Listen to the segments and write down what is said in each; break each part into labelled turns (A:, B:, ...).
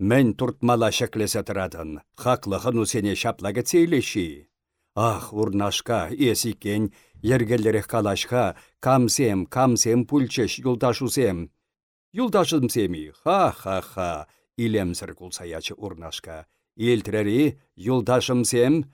A: Мен туртмала шеклесе тұрадын, хақлығын усене шаплагы цейлеші. Ах, урнашка, есікен, ергеллерек калашка, камсем, камсем пульчеш юлдашусем. Юлдашымсеми, ха-ха-ха, илемсір кулсаячы урнашка. Елтірері, юлдашымсем,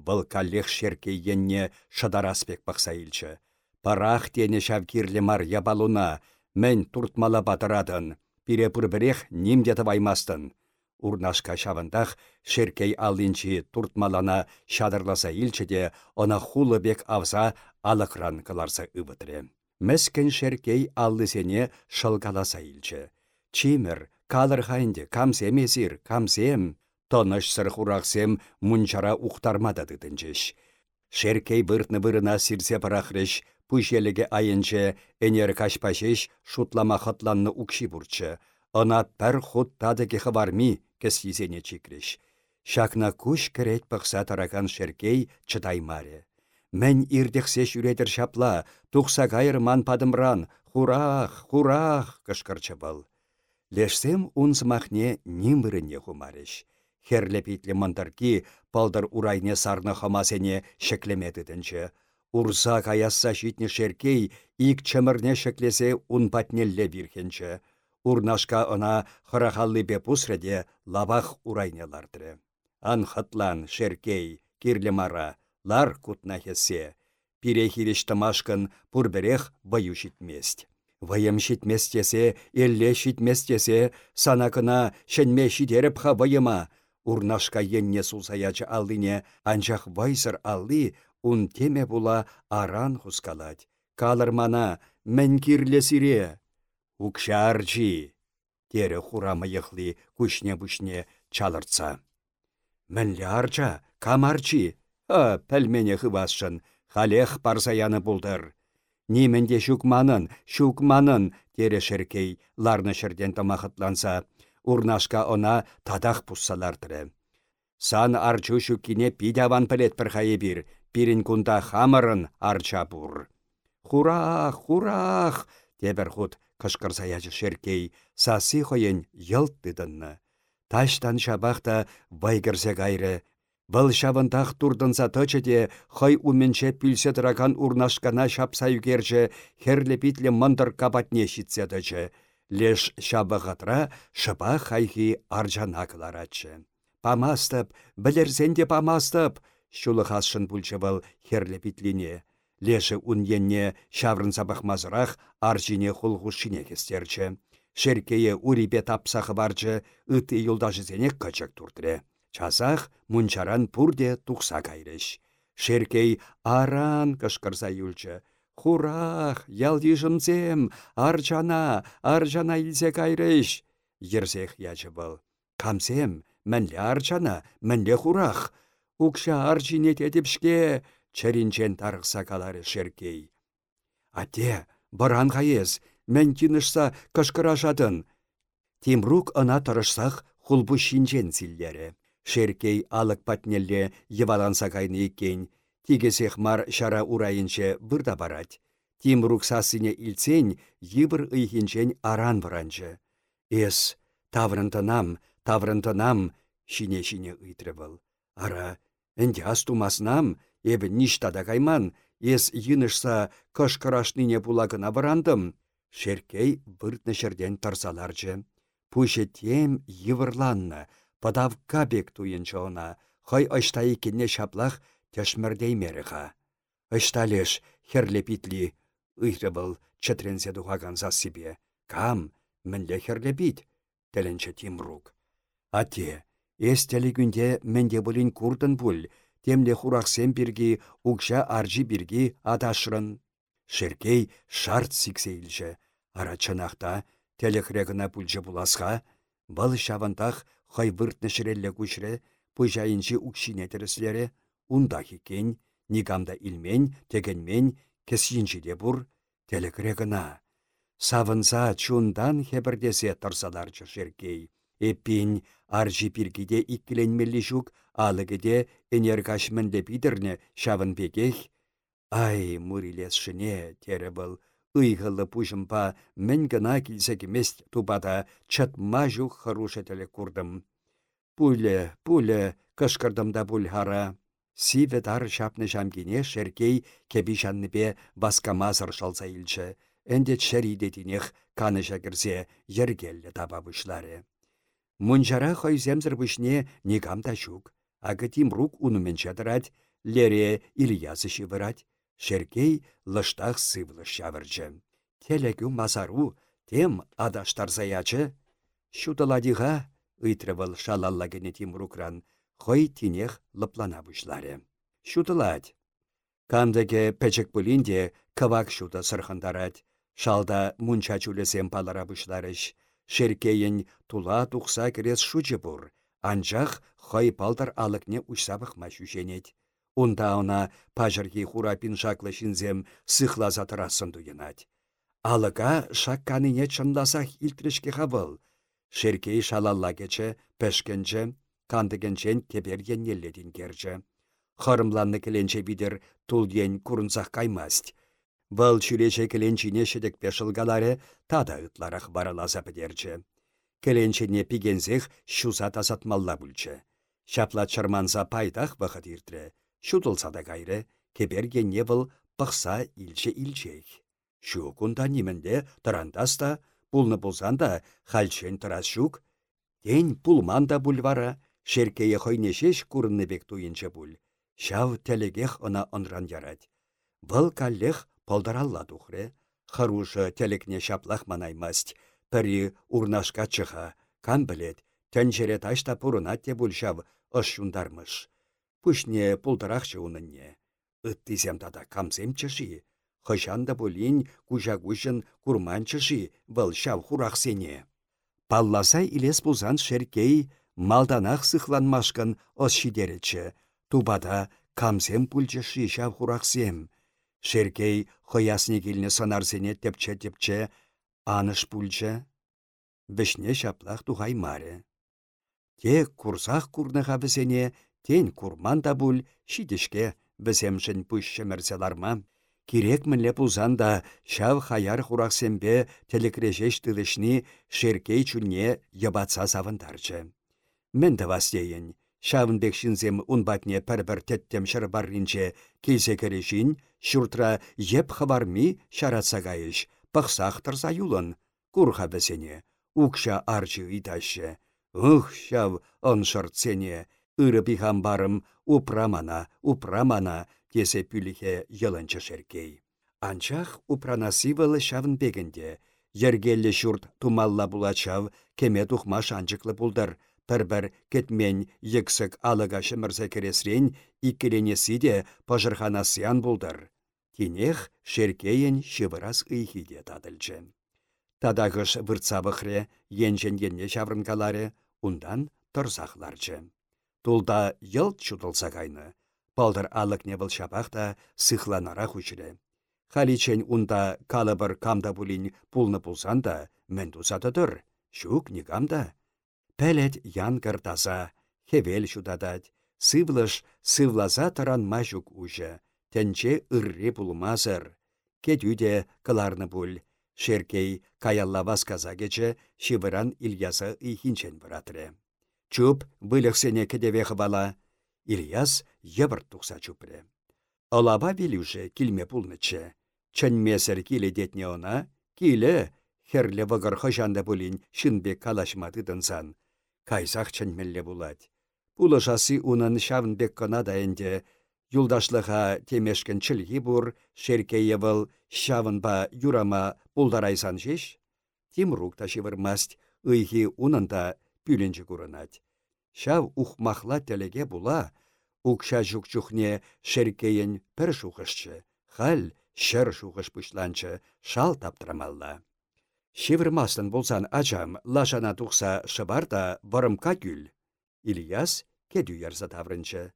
A: бұл каллех шерке енне шадараспек бақса илчі. Парах тене шавкирлі мар ябалуна, мен туртмала батырадын, пире пұрбірех немдеті баймастын. Урнашка шавындах шеркей алынчы туртмалана шадырласа илчеде, она бек авза алықран кыларса ыбытыры. Мәскен шеркей аллысене шылгаласа илчі. Чимір, калыр хайынде, камсем тоныш сыр хурақсем мұнчара ухтармада дыдынчыш. Шеркей бұртны бұрына сирсе парахрыш, пүшеліге айынчы, энер кашпашеш шутлама хатланны укши бурчы. Она пәр худ тадыки хыварми, кес езене чикреш. Шакна куш керет пықса тараган шеркей чытаймаре. Мән ирдехсе жүретір шапла, тұқса ман падымран, хурах, хурах, кышкырчы был. Лешсем унсмахне нимбіріне хумареш. Херле питлі мантарки палдар урайне сарны хамасене шеклемедідінші. Урса каясса шеркей, ик чымырне шеклесе ун патнелле бирхенчі. Урнашка она хырахалли бе пусреде лабах урайнелардыры. Ан хатлан шеркей, кирле мара, лар кутна хесе. Пұрбірех ваю шитмест. Вайым шитместесе, елле шитместесе, санакына шенме шидеріп ха вайыма. Урнашка енне сулсаячы алдыне, анчах вайсыр алды, ун теме була аран хускалать. Калыр мана, мен кирлесире. Укшарчи. Тере хурамы йықли күшне-бүшне чалырца. Мәнлі арча, камарчи, А, пәлмене хывасшын, халех парсаяны булдыр. Нименде шукманын, шукманын, тере шеркей, ларны шерден тамахытланса, урнашка она тадах пуссалардыры. Сан арчу шуккине пидяван пілет пірхайы бір, пирин кунда хамырын арча бур. Хурах, хурах, тебір худ кышкырсаячы шеркей, сасы хойын йылт дыдынны. Таштан шабақта байгірсе гайры, Бұл шавындақ турдынса тычыде, хай уменче пүлсе тұраган урнашкана шапса югерже, херлі битлі мындыр кабатне шитседычы. Леш шабығатра шыба хайхи аржана кыларатчы. Памастып, білерзенде памастып, шулы хасшын бұл херлі битлине. Леші уненне шаврын сабықмазырақ аржине хулғушине кестерчі. Шеркее урибе тапсақы барчы, үті юлдажы зенек качак турдыре. Часах мунчаран пурде тухса кайреш. Шеркей аран кышкырса юлчы. Хурах, ялдишымсем, арчана, арчана илсе кайреш. Ерсех ячы был. Камсем, арчана, мәнле хурах. Укша арчине тетепшке, чәрінчен тарықса калары шеркей. Ате, баран қайыз, мән кинышса кышкырашатын. Тимрук ына тұрышсақ хулбу шинчен зиллері. Шеркей алық патнелле еваланса кайны иккен, тигесех мар шара урайынче бұрда барать. Тим руксасыне илсен, йыбыр ыйхинчен аран бұранчы. Эс, таврынтынам, таврынтынам, шине-шине ыйтры был. Ара, әнде астумаснам, эбі ништада кайман, ес йынышса кышкырашныне булагына бұрандым. Шеркей бұртны шерден тарсаларчы. Пуше тем йывырланны, Подавка бек туйынчы она, хай ашта икенне шаплах тяшмірдей меріға. Ашталеш, херле питли, ұйры был чатрензе за себе. Кам, мінле херле бит, тілінчі Тимрук. Ате, естелі күнде менде бұлін курдын бұл, темле хурақсен бірге, ұқша аржи бірге адашырын. Шеркей шарт сиксейлші, ара чынақта, телехрегіна бүлжі бұласға, бұл шавантақ хай выртнă çрелле кучре, пыжайынчи укшине тӗрӗслере, унда хикен, нигамда илмен, тегенмен, кесйинчи де бур, телекре гына. Савынса чундан хебірдесе тұрсаларчы шеркей. Эппин аржи пиргиде иккіленмелі жүк, алыгыде энергашмінде бидірне шавын бекех. Ай, мурилес шыне, тері был, Ыйғылы пұжымпа мен гына килсекемест тупада чатма жух харушетелі курдым. Пуле, пуле, кышкырдымда пуль хара. Сиве дар шапны жамкине шеркей кебишанныбе баскамазыр шалса илчі. Әнде шәридетінех каныша кірсе ергелі. Мунчара хойземзір бішне негамда жук. Ағы рук унумен чадырать, лере Ильясы шивырать. Шеркей лыштах сывлы шавырчы. Телегу мазару, тем адаштар заячы. Шуталадиға, ыйтрывыл шалаллагене Тимрукран, хой тинех лыплана бұшлары. Шутыладь. Камдеге пәчік бұлінде кавак шута сырхындарать. Шалда мунча чулесем палара. Шеркейін тула тухса керес шучы бұр. Анчах хой палдар алыкне ұшсабық машушенет. Унда она пажырги хура пиншаклы шинзем сыхла затырасын дуйынать. Алыға шакканыне чындасах илтрешке хавыл. Шеркей шалалла кече, пешкенче, кандыгенчен кеберген елледін керче. Хырымланны кіленче бидер тулден курынсақ каймасть. Вăл чүрече кіленчине шедек пешылгаларе тада ытларах бараласа пӹдерче. Кіленчене пигензех шуза тасатмалла бүлче. Шапла чырманса пайтах вахыт иртре. Шутылса да кайры, кеберген вăл пықса илче. Шу кунда нимінде тұрандаста, пулны пулсан да хальчен тұрас шук. Тень пулман да бульвара, шеркее хойнешеш курынны бек туйынчы буль. Шав она онран ярать. Вăл каллех полдаралла тухрре, харушы телекне шаплах манаймасть, пірі урнашка чыха, кан білет, тәнжере ташта пурынат те бульшав ыш шундармыш. Пүшне пултарахчы унынне. Ыттизем тада камсем чыши. Хышанда булин кужа-кужын курман чыши, вăл çав хурахсене. Палласа илес пузан шеркей малданах сыхланмашкан ос шидеречче. Тубада камсем пульчыши çав хурахсем. Шеркей хăясне килнне сăнарсене тепче-тепче аныш пульчче. Вешне çаплах тухаймаре. Те курсах курныха бізене, тен курман та буль, шидешке біземшін пүшші ларма. Кирек мінле пулзан да шав хаяр хурақсембе телекрежеш тылышни шеркей чүлне ябатса савындарчы. Мен да вастейін, Шавынбек шинзем унбатне пәрбір теттем шыр барринче келсе керешін, шүртра еп хабарми шаратса гайыш, пақсақ тұрса юлын, курха бәсене, укша арчы иташы. Ух, шав, он шыртсене, ыры барым, упрамана, упрамана, тесе пүліхе йылынчы шеркей. Анчах упранасивылы шавынбегінде, ергелі шүрт тумалла булачав, кеме тухмаш анчыклы булдар, Пір-бір кетмен ексік алыға шымырса кересрен иккеленесі де пажырханасыян бұлдыр. Тенех шеркейін шывырас ұйхиде тадылчы. Тадағыш выртсабықре енжен енне шаврынкаларе, ундан тұрзақларчы. Тулда йылт чутылса кайны. Палдыр алық невыл шапақта сықланара хүчірі. Халичен унда калыбыр камда бұлін пулны пулсан да, мен тұр. Шук негамда. Пәлет ян кыртаса, хевел шудадать. Сывлыш сывлаза таран мажук уже. Тәнче ырре пулмазыр. Кетюде кыларны пуль. Шеркей каяллавас каза кече шивыран Ильяса ихинчен бұратыры. Чуп вылықсене кедеве бала. Ильяс евір тұқса чупры. Олаба вилюже килме пулнычы. Чәнмесір киле детне она, киле херле вăгăр хăçанда пулин шынбек калашматы тынсан. Кайсах чӹнмелле пулать. Пулышасы унын çавнбек кына да ӹнде, юлдашлыха темешкен чӹлхи бур, шеркейе вăл çавынпа юрама пулдарайсан шеш. Тимрук та ыйхи унында пӱленче курынать. Çав ухмахла телеге була, укша чухне шеркейен пір шухышчы, хал шыр шухыш пучланчы, шал таптырамалла. Шевірмастын болсан ачам лашана тұқса шыбарда варымка күл. Ильяс кеду ярса таврынчы.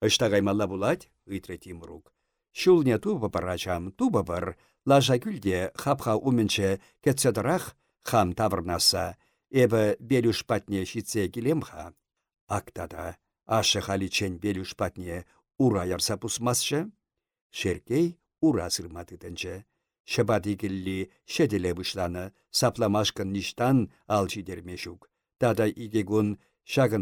A: Ышта гаймалла булать, ыйтре Тимрук. Шулне туба бар ачам, туба бар. Лажа күлде хапха уменче кетседрах хам таврнаса. Эбі белюш патне шитсе келемха. Актада, ашы халичен белюш патне ура ярса пусмасшы. Шеркей ура сырматы Шыбады келли шеделе бұшланы, сапламашкын ништан алчидермешук. Тада игегун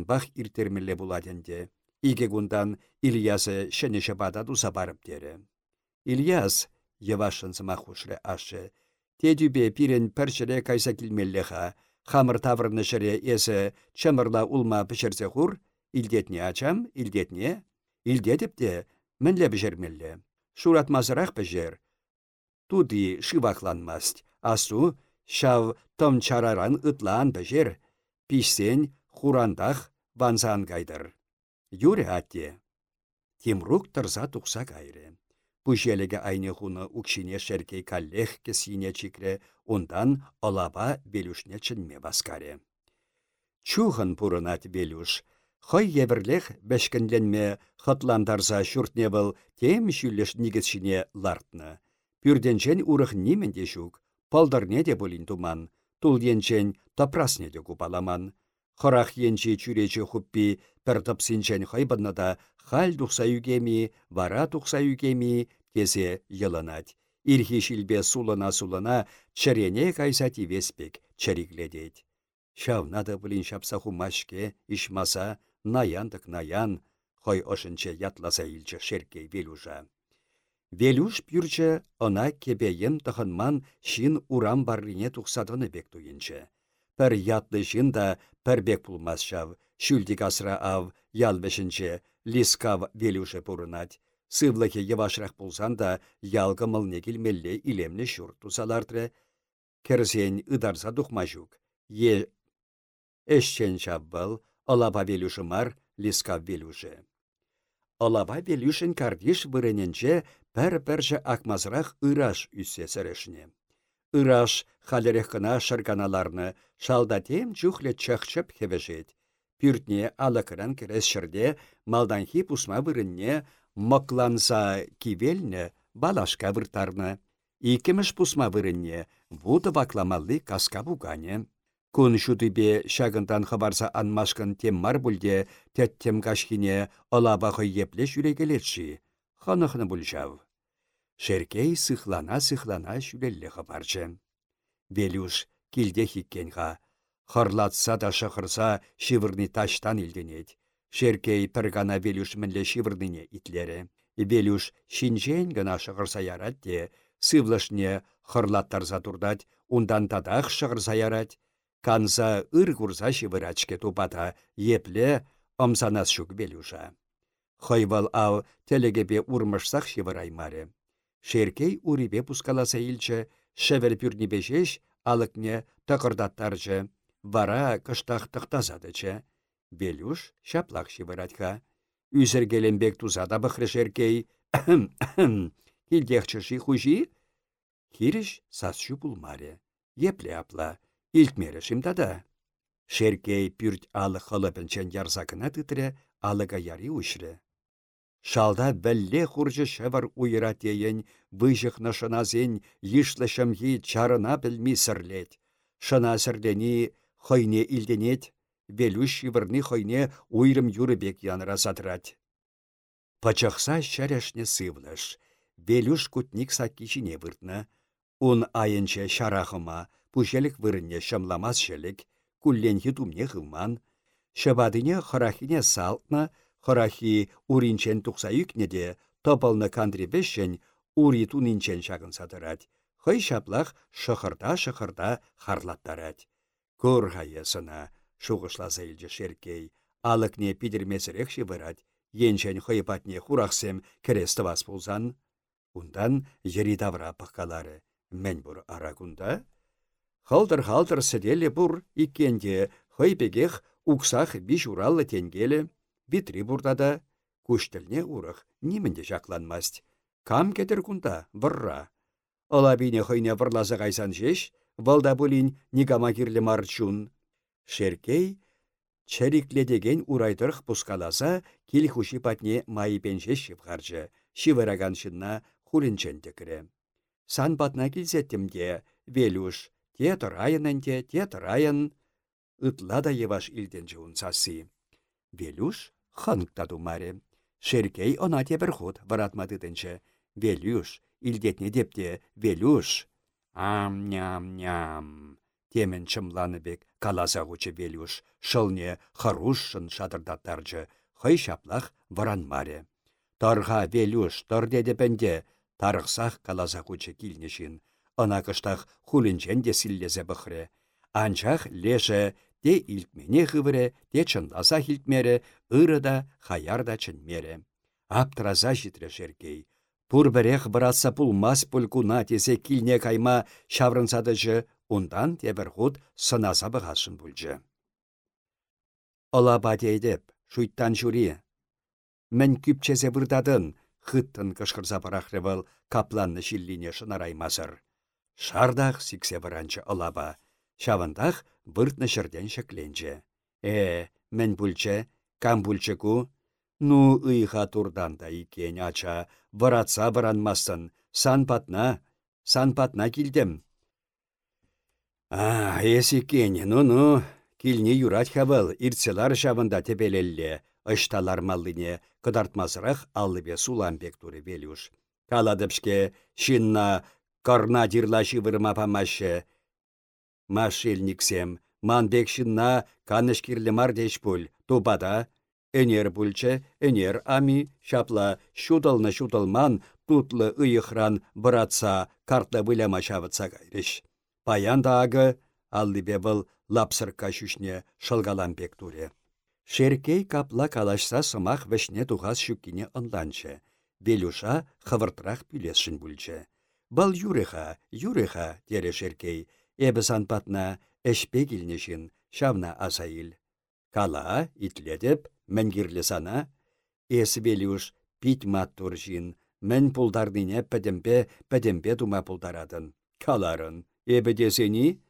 A: бах иртермелле буладенде. Игегундан Ильясы шәне шыбада туса барып дере. Ильяс, евашын сымахушлы ашы, тедюбе пирен пәршіре кайса келмеллеха, хамыр таврны шыре есі чымырла улма пішірсе хур, илдетне ачам, илдетне, илдетіп де, мінле бішермелле. Шуратмазырақ бішер, туди шывақланмаст. Асу, шав том чараран ытлан бәжер, пишсен хурандах ванзан кайдыр. Юре атте. Тимрук тұрза тұқса кайры. Пүжелігі айны хуны укшине шеркей каллех кесине чикре, ондан олаба белюшне чынме баскаре. Чухын пурынат белюш, Хой ебірлех бәшкінленме хотландарза шүртне был тем шүлеш нигізшіне лартны. Пюрденчен урых неменде жүк, палдарне де болин туман, тулденчен тапрасне де купаламан. Хорах енче чүречі хуппи пір тыпсинчен хайбаннада хал тухса югеми, вара тухса югеми, тезе йылынат. Ирхи шилбе сулана-сулана чарене кайса тивеспек чаригледет. Шавнады бұлін шапса хумашке, ишмаса, наяндық наян, хой ошынче ятласа илчі шеркей велужа. Велюш пюрче она кебейем тахынман шин урам баррине тухсадыны бек туйынче. Пір ятлы шин да пір бек пулмас шүлдік асра ав, ялбешінче, лискав велюше пурынать. Сывлахе евашрақ пулсан да ялгымыл негілмелле илемне шур тусалардыры. Керсен ыдарса тухмажук. Е эшчен шаббал, алаба велюші мар, лискав велюше. Алаба велюшін кардиш вырыненче пәр-пәржі акмазырақ ыраш үссе сірішіне. Ыраш халерех кына шырганаларны шалдатем чухле чықчып хевежет. Пүртне алықыран керес шырде малданхи пусма вырынне мокланса кивелне балашка выртарны. Икемеш пусма вырынне вуды вакламалли каска бугане. Кун шутыбе шагынтан хабарса анмашкын тем мар бүлде тәттем кашхине олабақы епле жүрегелетші ханахны бұлжав. Шеркей сыхлана-сыхлана шүлелле хапарчы. Велюш килде хиккенға. Харлатса да шықырса шивырны таштан илденет. Шеркей піргана Велюш мінле шивырныне итлері. Велюш шинжен гына шықырса ярат де, сывлышне хырлаттарса турдать, ундан тадақ шығырса ярат. Канса ыр курса шивырачке тупата, епле омсанас шук Велюша. Хойвал ау телегепе урмышсах шивыраймаре. Шеркей урипе пускаласа илчче, шевер пюрнипешеш алыкне тăкырдаттарчы. Вара кыштах тăхтасадычче. Белюш çаплах шивыратха. Үсергелембек тузада бăхры шеркей. Килдехчыши хужи? Хириш сасчу пулмаре. Епле апла. Илтмере шимтада. Шеркей пюрт алы хылыпынчен ярзакына тытре, алыга яри ушры. Шалда бәлле хуржы шәвір уйра тейін, выжықны шыназен ишлі шымхи чарына білмей сірлет. Шына сірлені хойне илденет, велюш шивырны хойне уйрым юрыбек яныра задрать. Пачықса шәрәшне сывлыш, велюш кутник саккичіне выртны. Ун айынче шарахыма, пушелік вырынне шамламас шелік, кулленхи тумне хылман. Шабадыне харахине салтна, Хырахи уринчен тухса юкнеде, топалны бешшен ури тунинчен шагын сатырать. Хый шаплах шықырда-шықырда харлаттарать. Көр хайесына, шуғышласа илже шеркей, алыкне пидірмесірек шивырать, енчен хыйпатне хурахсем кересті вас пулзан. Ундан ери давра пыққалары. Мен бұр арагунда? Халдыр-халдыр сәделі бұр иккенде хыйпегех уксах биш ураллы тенгелі. Битри бурдада, күштілне урық, немінде жақланмаст. Кам кетір күнда, вырра. Олабине хойне вырлазы қайсан жеш, валда бұлін нигама кирлі марчун. Шеркей, чәрикледеген урайтырық пускаласа, кел хуши патне майыпен жеш шыпқаржы, шивыраган шынна хулінчен текірі. Сан патна келзеттімде, велюш, те тұрайын те тұрайын, ытлада еваш илден жуын Велюш хынктаду маре. Шеркей она тебір худ варатмады. Велюш, илдетне депте Велюш. Ам-ням-ням. Темен чымланы бек каласа хучы Велюш. Шылне харушшын шадырдаттаржы. Хый шаплах маре. Тарға Велюш, тар дедепенде, тарықсақ каласа хучы килнешін. Ына кыштақ хулінчен де силлезе бұхре. Анчах леше те илтмене хывыре, те чындаса хилтмере, ырыда, хаярда чынмере. Аптыраза житре шеркей. Пурбірех бұратса пулмас пулкуна тесе килне кайма шаврынсадыжы, ундан тебір худ сынаса бұғашын бүлжі. Ола бадейдеп, шуйттан жури. Мен күпчезе бұрдадын, хыттын кышқырса барахрывыл капланны шиллине шынараймасыр. Шардақ сиксе бұранчы олаба, шавындақ бұртны шырден шекленче. Э, мен бүлче, кам бүлче ку, Ну ыйха турдан да икен ача, варатса варанмасын, сан патна, сан патна килдем. А, кен, ну-ну, килне юрать хабыл, ирцелар шабында тебелелле, ышталар маллыне, кыдартмасырақ аллыбе суламбек туры велюш. Каладыпшке, шинна, корна дирлаши вырма памашы. Машельниксем, манбек шинна, канышкирлі мардеш пуль, тупада, Энер пульче, энер ами, шапла шутална шуталман, тутлы ыйыхран бұратса, картла выляма шавытса кайрыш. Паян агы, аллыбе был лапсырка шүшне шылгалан пек туре. Шеркей капла калашса сымақ вешне тухас шүккине ынланчы. Белюша хывыртрақ пүлесшін бүлчі. Бал юреха, юреха, тере шеркей, эбі санпатна әшпе келнешін, шавна асайыл. Кала, итледіп, мәнгерлі сана, эсібелюш пит маттур жин, мән пулдардыне пәдемпе, пәдемпе тума пулдарадын. Каларын, эбі десені,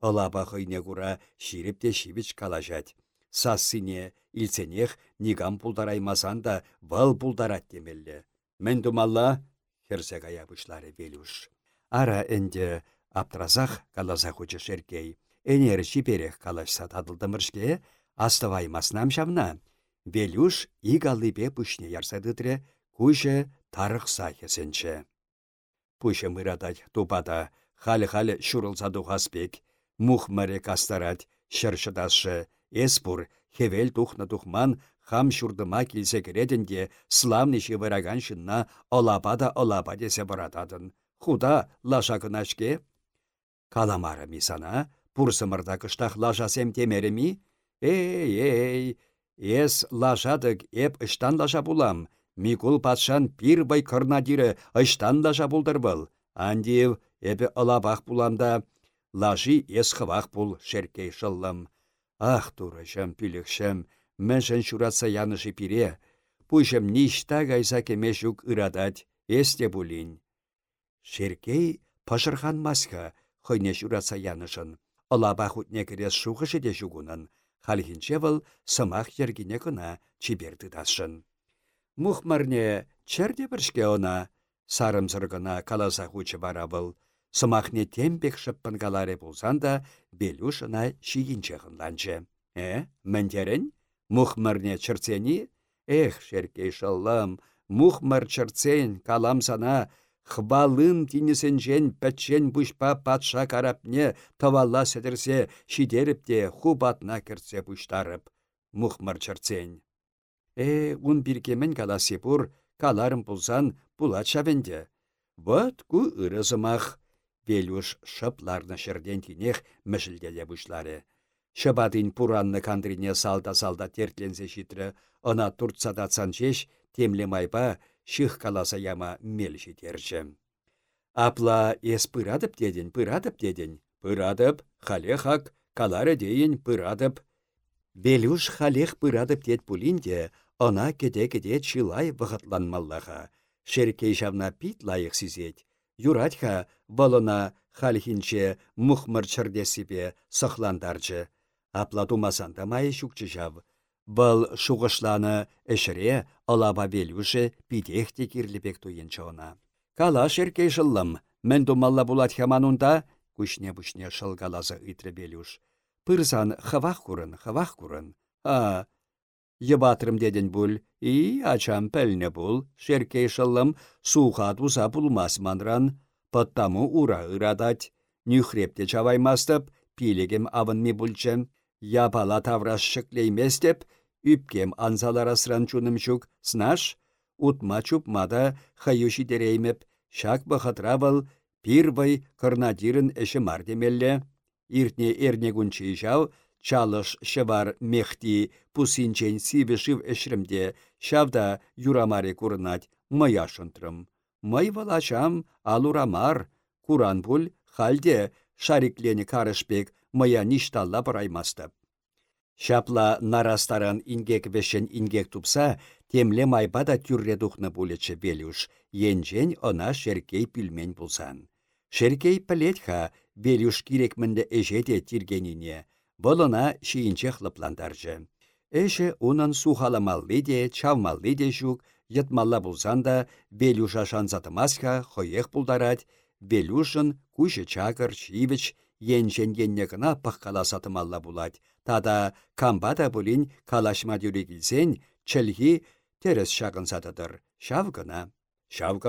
A: Олаба хыйне кура ширіпте шивіч калажать. Сассыне, илсенех, нигам пулдараймасан да вал пулдарат темелле. Мен думалла, херсе каябышлары велюш. Ара энде аптразах каласа хучы шеркей. Энер шиперех калашса тадылдымыршке, астываймаснам шамна. Велюш игаллипе пүшне ярсадытре куше тарықса хесенче. Пүше мыратать тупата халі-халі шурылса тухаспек, мухмаре кастарать, шыршыдашы, эспур, хевел тухна тухман, хам шурдыма келсе кередінде славныші выраган шынна олапа да олапа десе баратадын. Худа лашакынашке? Каламары мисана, пурсымырда кыштах лашасем темереми? Эй-эй, Ес лажадык эп ыштан лажа булам. Микул патшан пир бай кырнадирі ыштан лажа булдыр был. Андиев эпі ылабақ буламда, лажи ес хывақ бул шеркей шыллым. Ах, турышым, пүлікшім, мәншін шуратса янышы пире. Пұшым ништа гайса кеме жүк ырадать, эсте булин. Шеркей пашырхан маска, хойне шуратса янышын. Ылабақ үтне керес шуғышы де жүгунын халхинче вăл сымах йергине кына чибер тытасшын. Мухмарне черде біршке она, сарымсыр каласа хучы бара вăл. Сымахне тембек шыппын каларе булсан да, белюшына шиинче хынланчы. Э, мӹнтерін? Мухмарне? Эх, шеркей шыллам, мухмар чырцен калам сана, Хвалын тинесенчен пәтчен бұшпа патша карапне тавалла сәдірсе, шидеріпте хубатна кірсе бұштарып. Мұхмар чырцен. Э, ун біркемен каласи бұр, каларым бұлсан бұлат шавенде. Вот ку ырызымақ. Велюш шыпларны шырден тинех мүшілделе бұшлары. Шыбадын пуранны кандрине салда-салда тертлензе шитрі, она туртсадатсан жеш, темле шых каласа яма мел жетерчі. Апла ес пырадып дедін, пырадып дедін. Пырадып, халехак, калары дейін пырадып. Белюш халех пырадып дед пулинде, она кеде-кеде чилай вғытланмаллаға. Шеркей жавна пит лайық сізет. Юратха балына халхинче мұхмыр чырдесіпе сықландарчы. Апла тумасанда шукчы жав. Бұл шуғышланы әшіре алаба белюші питехте кирліпек туйынчы она. Кала шеркей жылым, мен думалла булат хаманунда, күшне-бүшне шылгалазы үйтірі белюш. Пырзан хавах курын, хавах курын. А, Йыбатрым деден бұл, и ачам пәліне бұл, шеркей шылым суға туза бұлмас манран, пыттаму ура ырадать. Нюхрепте чаваймастып, пилегем авынми бұлчем, ябала тавраш шыклейместеп, үпкем анзаларасран чунымчук, снаш, утма чупмада хаюши дереймеп, шак бұхатрабыл, пирбай кырнадирын эші мардемелле. Иртне эрне гунчи жау, чалыш шывар мехти пусинчен сивешив эшремде шавда юрамаре курнать мая шынтрым. Май валачам алурамар, куран халде шариклені карышпек мая ништалла бұраймасты. Шапла нарастаран ингек вешен ингек тупса, темле майбада тюрре духны булече белюш, енжен она шеркей пилмен булсан. Шеркей пілетха, белюш кирекмінде эжеде тиргенине, Болына шиінче хлыпландаржы. Эше унын сухаламалли де, чавмалли де жүк, етмалла булсан да, Белюша шанзатымасха хоех пулдарать, Белюшын куші чакыр, чивіч, еншен енне гына сатымалла булать. Тада камбада булин калашма келсен, чілгі терес шағын сатыдыр. Шав гына. Шав?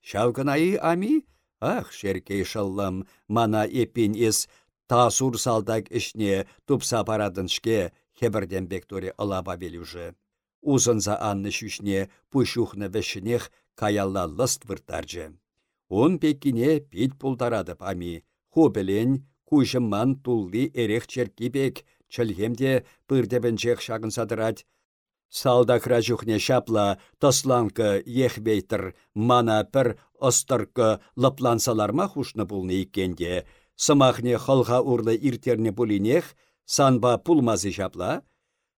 A: Шав ами? Ах, шеркей шыллым, мана епин ес Тасур салдак ішне тупса парадыншке хебірден бекторе ылаба белюжы. Узынза анны шүшне пұшухны вешінех каялла лыст выртаржы. Он пеккине пит пулдарады пами. Ху білен кушымман тулли эрех черкипек, чылхемде пырдебенчех шагын садырать. Салдакра жүхне шапла тосланкы ехбейтір мана пір остыркы лыплансаларма хушны пулны иккенде, Сымахне халха урлы иртерне пулинех, санба пулмазы жапла,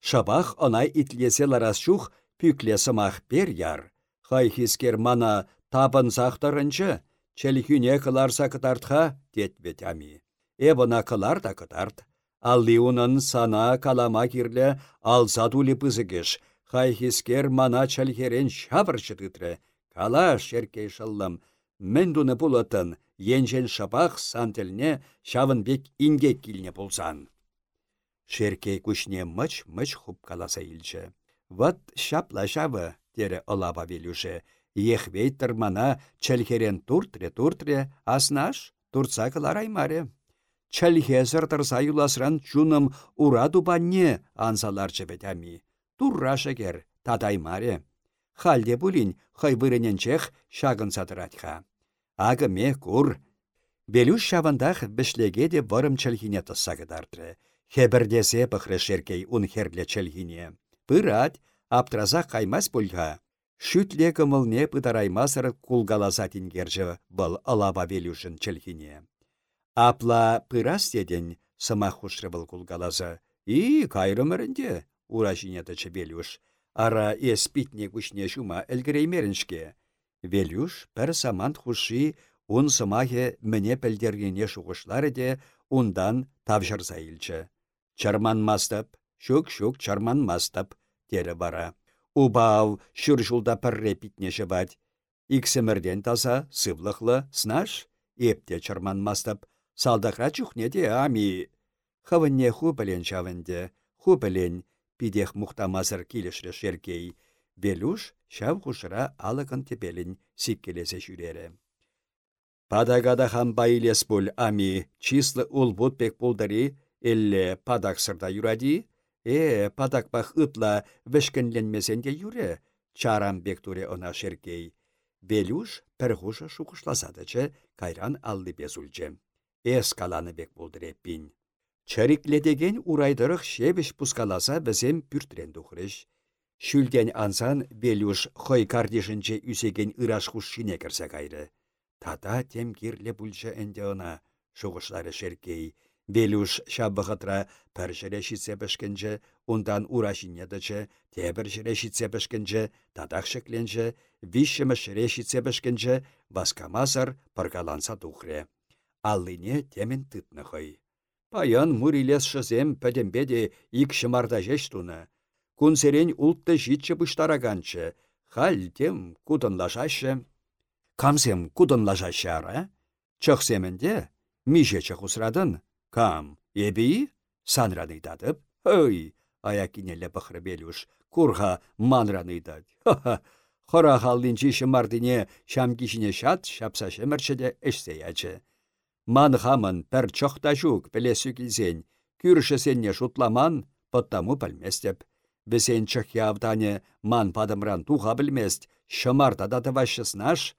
A: шабах онай итлесе ларасчух пюкле сымах пер яр. Хай хискер мана табын сақтарынчы, челхюне кыларса кытартха, детбет ами. Эбона кылар да кытарт. Алли унын сана калама кирле алса тули пызыгеш, хай хискер мана чалхерен шабырчы тытры. Кала шеркей шыллым, мен дуны пулатын, енжен шапах сантелне бек инге килне болсан. Шеркей күшне мыч-мыч хуп каласа илчі. Вот шапла шавы, тере олаба велюше. Ехвей тырмана чәлхерен туртре-туртре, аснаш, турца кылараймаре. Чәлхезір тұрса юласран чуным ураду банне ансалар чебетями. Турра тадаймаре. Халде булин хай вырыненчех шагын сатыратха. Ага кур. Белюш шавандах бішлеге де варым чәлхине тұссағыдардры. Хебірдесе пықры ун херле. Пырат, аптраза қаймас пульға. Шүтле кымылне пытараймасыр кулгаласа тингержі бұл алаба Белюшын чәлхине. Апла пырас деден сыма хушры бұл кулгаласа. И кайрымырынде, ура жинеті Белюш. Ара еспитне күшне шума әлгіреймеріншке. Велюш пір самант хуши ун сымахе міне пілдергене шуғышлары де ундан тавжырса илчі. Мастып, шук-шук чарман мастып, тері бара. Убау шүр жылда пірре питнеші бад. Иксімірден таза, сывлықлы, снаш, епте чарман мастып, салдақра чухне де ами. Хавынне ху білен чавынде, ху білен, пидех мұқтамазыр келішрі шеркей. Белюш Шав хушыра алыкын тепелін сиккелесе жүрере. Падагада хам байлес бұл ами числы ул пек болдари, элле падаксырда юради, э падакпах ытла вешкенленмесенде юре, чарам бектуре она шеркей. Белюш пірғушы шуқышласадычы кайран алды безульче. Эс каланы бек болдыре пин. Чарикледеген урайдырық шебіш пускаласа бізем пүртрен дұқырыш. Шүлден ансан Белюш хой кардишінче үсеген ырашқуш шине кірсе кайры. Тата тем кирле бүлчі әнде она, шуғышлары шеркей. Белюш шабығытра пір жіре шитсе бішкінчі, ундан ура шинедічі, тебір жіре шитсе бішкінчі, тадақ шекленчі, вишімі шіре шитсе бішкінчі, васкамазар пыргаланса тухре. Аллине темен тытны хой. Паян мурилес шызем пәдембеде ик шымарда жеш туны кунсерен ултты житче бұштараганчы, хал тем кудынлашашы. Камсем кудынлашашы ара? Чықсемінде, хусрадын, кам, ебей, санраны дадып, ой, аякинелле пăхрă Белюш. Курха манраныйдать. Ха-ха, хора халлинчи шымардине шам кишине шат, шапса шемерчеде эшсе ячы. Ман хамын пәр чохта жук пелесу килсен, сенне шутламан, потому пәлместеп. Бесен чăхи авдане ман падымран туха білмест, шымарта да наш,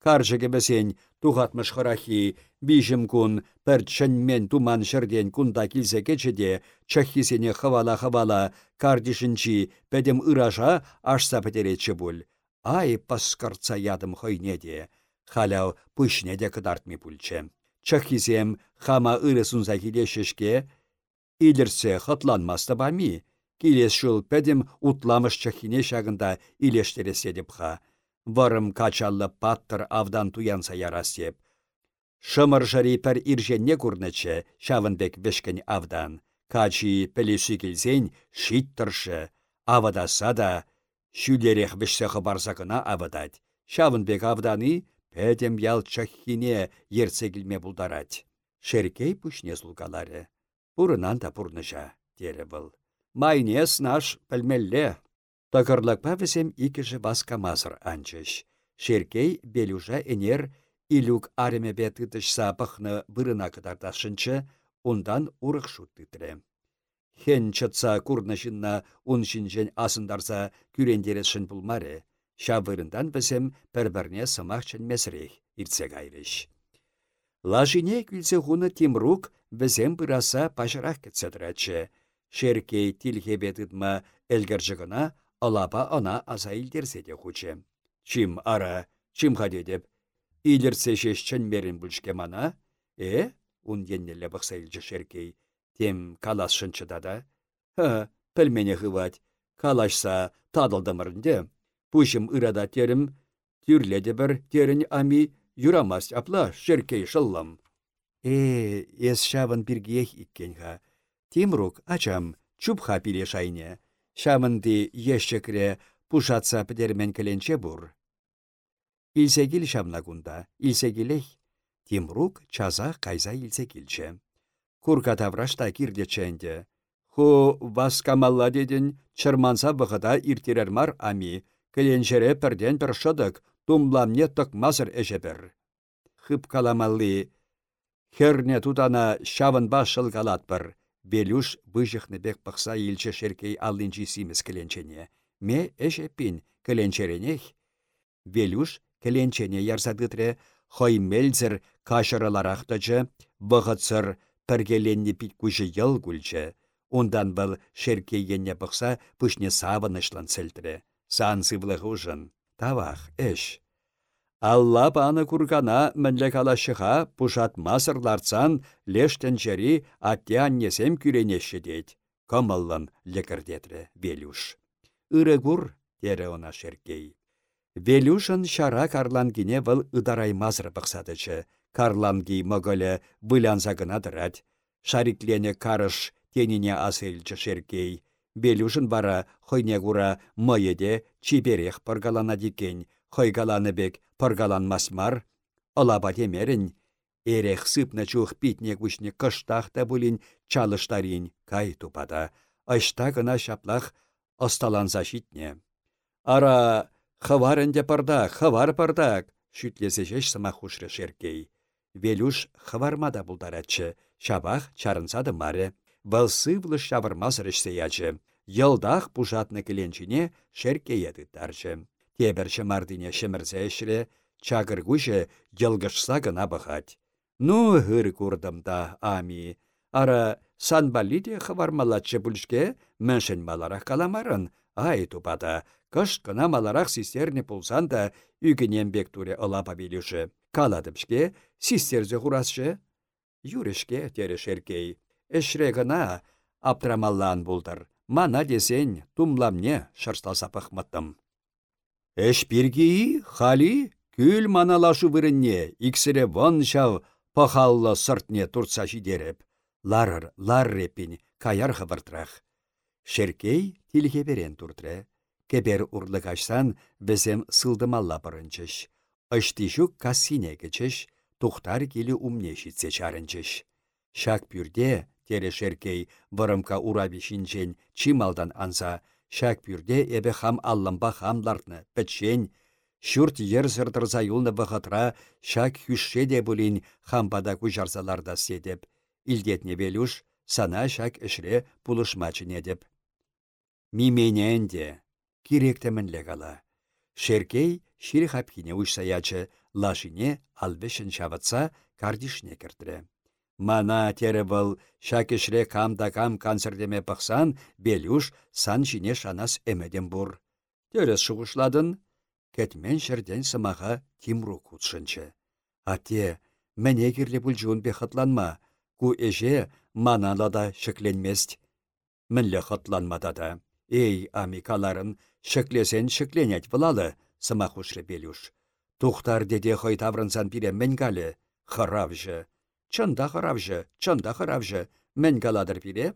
A: Каржыге бесен тухатмыш хырахи, бишім кун пір туман шырден кунда килсе кечеде, чахисене хавала-хавала, кардишінчи пәдем ыраша ашса пәтеретші бұл. Ай паскарца ядым хойнеде, халяу пүшнеде кыдартми пульче. Чахисем хама ыры сунса килешешке, илерсе хатланмасты бами, килес шул пәдем утламыш чахине шагында илештереседіп ха вырым качаллы паттыр авдан туянса ярасеп. Шымыр жыри пір ирженне курнычы, шавынбек вешкен авдан. Качи пелеші келзен шиттыршы, авадаса да, шүлерех вешсеқы барзақына авадать. Шавынбек авданы пәдем ял чахине ерце келме бұлдарать. Шеркей пүшне зулгалары. Пурынан да пурныжа, дері бұл. Майнес наш пілмелле, Тăкăрлакпа вӹсем иккӗшӗ васка мазăр анчăç. Шеркей белюжа энер илюк армепе тытăçса пăхнă вырына кытарташшынчы, ундан урăх шут. Хен чăтса курнă çынна ун çинчен асындарса күрендерешшн пулмаре. Ша вырындан вӹсем пәрбәрне сымах чӹнмесрех иртсе кайрыш. Лажине күлсе хуны Тимрук вӹсем пыраса пашырах кетсе Шеркей тилхебе тытма Алапа ана аса илдерсе де хуче. Чим ара, чим деп. Илерсе шеш бүлшке мана, э? Ун еннелі бұқса илчі шеркей. Тем калас шынчыда да. Ха, пілмене хывать. Калашса тадылдымырынде. Пушым ырада терім, тюрледе бір терін ами юрамас апла шеркей шыллым. Э, ес шавын біргех иккенға. Тимрук, ачам, чупха пиле шайне. Шамынды ешчекре пушатса пітермен кіленче бұр. Илсегіл шамнагунда, илсегілей, Тимрук чаза кайза илсегілче. Курка таврашта кирдеченде. Ху вас камалла дедін чырманса бұғыда иртирер мар ами, кіленчере пірден бір шыдық, тумламне тұқмазыр әжебір. Хып каламалли, херне тутана шавын баш бір, Белюш бек пықса елчі шеркей аллинчи симес кіленчене. Ме эше пин кіленчеренех. Белюш кіленчене ярзадытре хой мельзір кашырыларақтычы, бұғытсыр піргеленні пит күші ел. Ондан бұл шеркей енне пықса пүшне савынышлан сілтірі. Сан сывлығы ұжын. Тавах, эш. Алла паны кургана мінлі калашыға лештен жері атте аннесем күренеші дейд. Комаллан лекірдетрі Велюш. Үрі күр, дері она шеркей. Велюшын шара карлангине выл ыдарай мазыр бұқсадычы. Карланги мұгылы бұлянса гына дырад. Шариклене карыш тенине асылчы шеркей. Велюшын бара хойне кура мыйеде чиберех пыргалана дикен, хойгаланы бек мар, Олаба темерін, эрех сыпна чух питне күшне кыштахта бұлін чалыштарин кай тупада. Айшта гына шаплах осталанса шитне. Ара хаварынде пардак, хавар пардак, шүтлесе жеш сыма хушры шеркей. Велюш хавармада бұлдаратчы, шабах чарынсады маре. Вăл шавармас рышсе ячы. Йылдах пушатны кіленчіне шеркей тарчы. Мардине шымірзешілі, чагыр күші елгішса гына бұхать. Ну, ғыр да, ами. Ара санбалиде хавармалатшы бүлшке мәншін маларақ каламарын. Ай тупада, кыш кына маларақ систерні пулсан да үгінен бек туре ылапа билюші. Каладыпшке систерзе хурасшы. Юрешке тері шеркей. Эшре гына аптрамаллан бұлдыр. Мана десен тумламне шырсталса пықмыттым. Эш пиргии, хали, күл маналашу вырынне, иксіре вон шав пахалла сыртне турца жидереп. Ларыр, ларрепін, каяр хабыртрах. Шеркей тилге берен туртре. Кебер урлык ашсан, візем сылдымалла бұрынчыш. Ыштишук кассине кечеш, тухтар келі умне шитсе чарынчыш. Шак пюрде тере шеркей, вырымка ураби шинчен, чималдан анса, шак пюрде эбе хам аллымба хамлартны, пӹччен, Шүрт ер сыртырса юлны бұқытра, шак хүшше де бұлін хамбада күжарсаларда седеп. Илдетне белюш, сана шак ішре пулышмачын едіп. Мименен де, керектімінлі қала. Шеркей шири хапкине ұшсаячы, лашине албешін шаватса кардишне кіртірі. Мана тері бұл шак ішре камда кам концертеме пықсан, белюш сан жіне шанас әмеден бұр. Терес шығышладын, Кәтмен шерден сымаға Тимру кутшынчы. Ате, мәне керлі бұл жуын бе хытланма, ку эже маналада шекленмест. Мінлі хытланмада да. Эй, амикаларын, шеклесен шекленять вылалы, сымақ ұшлы белюш. Тухтар деде хой таврынсан пире мәнгалі, хыравжы. Чында хыравжы, чында хыравжы, мәнгаладыр пире.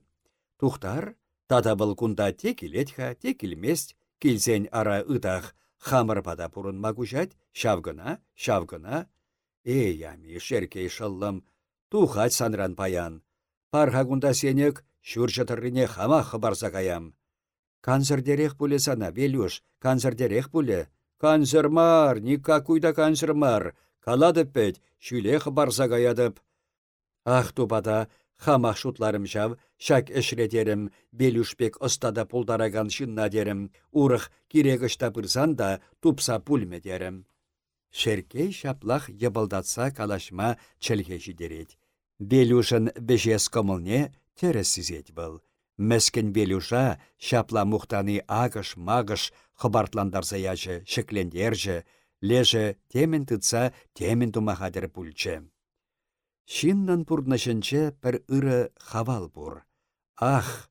A: Тухтар, тада бұл кунда тек илмест, килсен ара ытах, Хамыр пада пурын магужать, шавгына, шавгына. Эй, ями, шеркей шыллым, тухать санран паян. Парха гунда сенек, шүршытырыне хама хыбарса каям. Канцердерех пуле сана, Велюш, канцердерех пуле. Канцермар, никакуйда канцермар, каладып пет, шүле хыбарса каядып. Ах тупада, Хамах шутларым жав, шак әшредерім, белюшпек ыстада пулдараган шынна дерім, урых кирегішта бұрзан да тупса пульме дерім. Шеркей шаплах ебылдатса калашма чәлге жидерет. Белюшын бежес комылне тересізет был. Мәскен Белюша шапла мухтаны агыш-магыш хыбартландарса яжы, шеклендержі, леже темен тытса темен тумахадыр пульчы. Шиннан пурнашынче пір ыры хавал бур. Ах,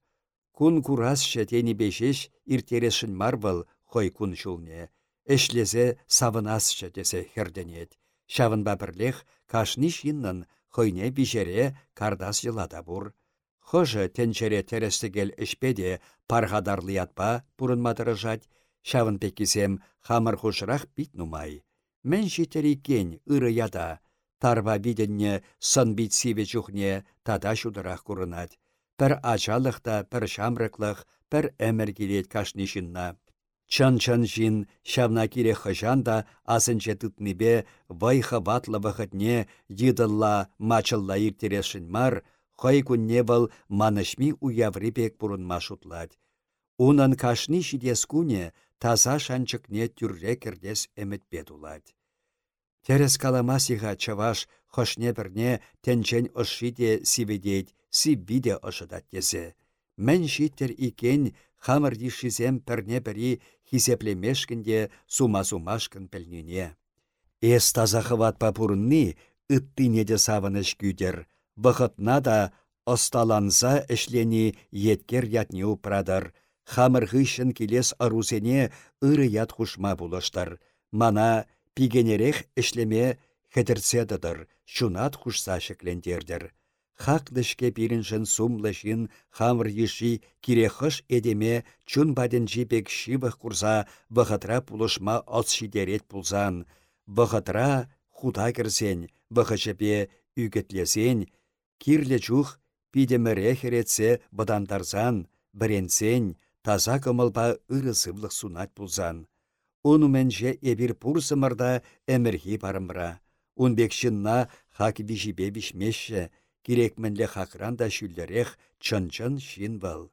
A: кун курасшы тені бешеш иртерешін марбыл хой кун шулне. Эшлезе савынасшы десе херденет. Шавын бірлех кашни шиннан хойне бишере кардас йылада бур. Хожы тенчере терестігел ішпеде парғадарлыятпа пурынмадырыжать, шавын пекізем хамыр хушырақ бит нумай. Мен ыры яда, Тарва виденне сын бит сиве чухне тада шудырах курынать. Пір ачалықта, пір шамрықлық, пір әмір келет кашнишинна. Чын-чын жин шавна кире хыжан да асынче тытныбе вайха ватлы йыдылла мачылла иртерешін мар, хой күнне был манышми уяврипек пурынма шутлать. Унын кашни шидес куне таза шанчыкне тюрре кірдес әмітпет улать. Терес каламасиха чаваш хошне бірне тенчен ошиде сиведет, сибиде ошыдат тесе. Мен шиттер икен хамыр дишизем пірне бірі хизеплемешкінде сума-сумашкын пілніне. Эс тазахыват папурынны үттіне де савыныш күйдер. Бұқытна да осталанса эшлени еткер ятне упрадар. Хамыр ғышын келес арусене ыры ят хушма булыштар. Мана пигенерех ішлеме хәдірцедідір, шунат хушса шеклендердір. Хақдышке пиріншін сумлышын хамыр еші кирехыш эдеме чун баден жипек шивых курса бұғытра пулышма от шидерет пулзан. Бұғытра худа кірсен, бұғычепе үгітлесен, кирле чух пидеміре херетсе бұдандарзан, біренсен, таза кымылба ыры сывлық сунат пулзан. Унуменже эбир пурсымырда әмірхи барымра. Унбек шынна хак бишипе бишмешші, керекмінлі хақранда шүллерех чын-чын шин был.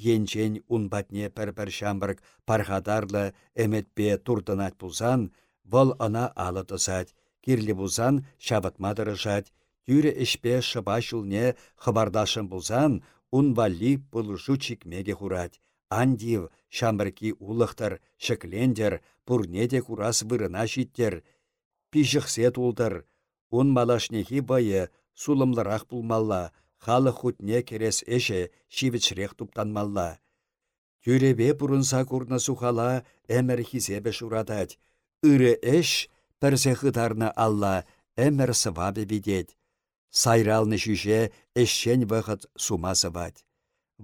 A: Енчен унбатне пір-пір шамбырг пархадарлы әметпе турдынат пулсан, бұл ана алы тысать, кирлі бұлсан шабытмадырышать, түйрі ішпе шыба шулне хыбардашын бұлсан, унвалли бұлышу чикмеге хурать. Андив, шамбірки улықтыр, шіклендер, пурнеде курас вырына життер. Пижіқсе тулдыр. Он малашнехи байы, сулымлырақ пулмалла, халы хутне керес эше, шивічірек туптанмалла. Тюребе бұрынса курна сухала, әмір хизебе шурадать. Үрі эш, пірсе хытарны алла, әмір сывабе бидет. Сайралны шүше, эшшен вғыт сума сывать.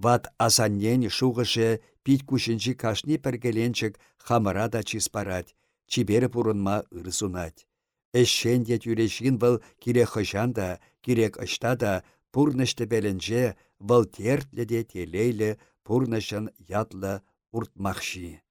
A: Ват асаннен шуғышы пит күшінші кашни пәргеленчік хамыра да чиспарать, чибері пурынма ырсунать. Эшшен де тюрешін был кире хышан да, кирек ышта да, пурнышты бәлінже, вăл тертлле те телейлі пурнышын ятлы уртмахши.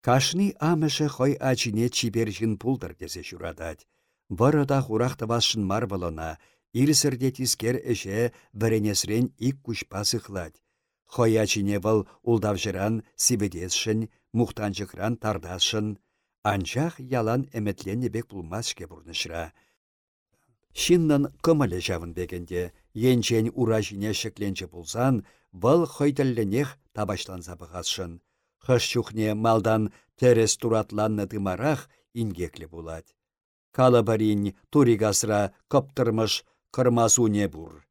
A: Кашни амышы хой ачине чибержін пулдыр десе журадать. Вырыда хурахтывасшын марвылына, ирсірде тискер эше віренесрен ик күшпа сықлать. Хой ачине вăл улдавжыран сибедесшін, мухтанчықран тардасшын, анчах ялан әметленне бек пулмаске бұрнышыра. Шиннан кымылы жавын бекенде, енчен уражине шекленче пулсан, вăл хăйтăлленех табашланса пăхасшын. Хыш чухне малдан терес туратланны тымарах ингеклі булать. Калабарин туригасра коптырмыш кырмасуне бур.